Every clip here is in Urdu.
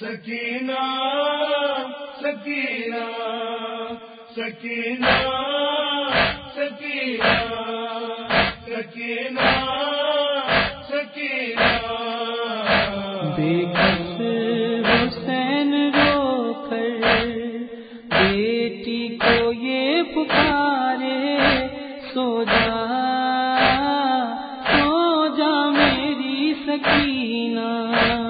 سکینہ سکینہ سکینہ سکینہ سکینہ سکینہ۔ بیگس حسین بیٹی کو یہ پکارے، سو جا سو جا میری سکینہ۔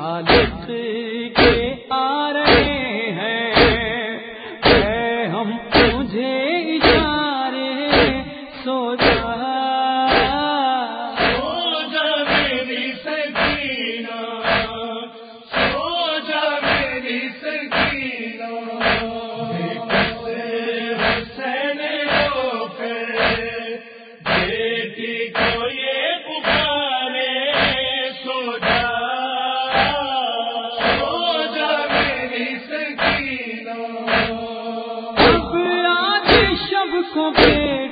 خالق کے آ رہے ہیں ہم تجھے اشارے سوچا سوجا میری سکینہ سوجا میری سکینہ۔ کوئی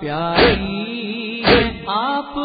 پیاری آپ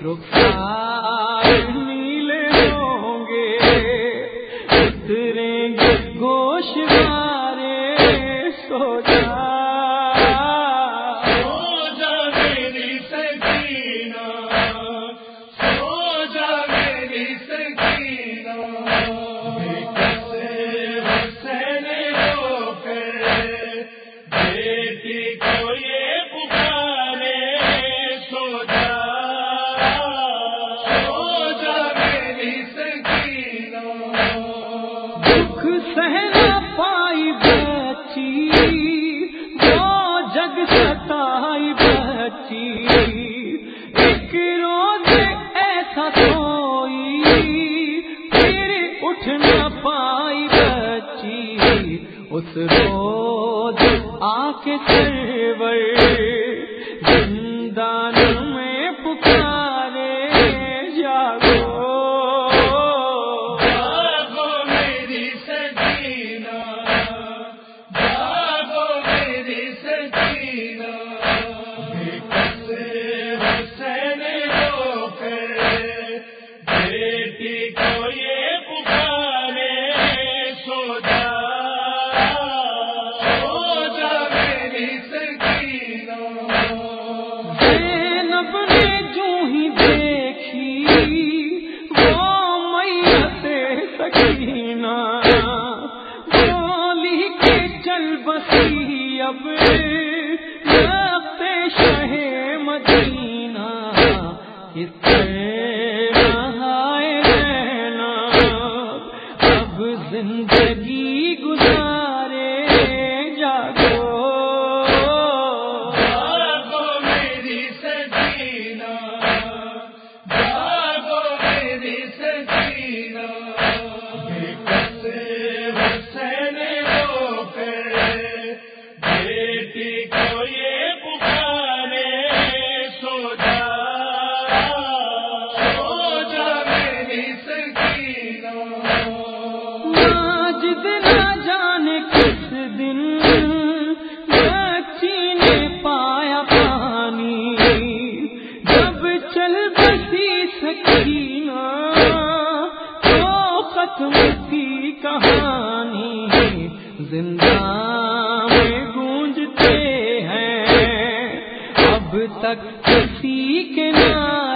کرو ستائی بچی ایک روز ایسا سوئی، پھر اٹھ نہ پائی بچی۔ اس روز آ کے سرور، زندہ مدینہ کس نہائے رہنا اب زندہ کی کہانی زندہ میں گونجتے ہیں۔ اب تک کسی کے نام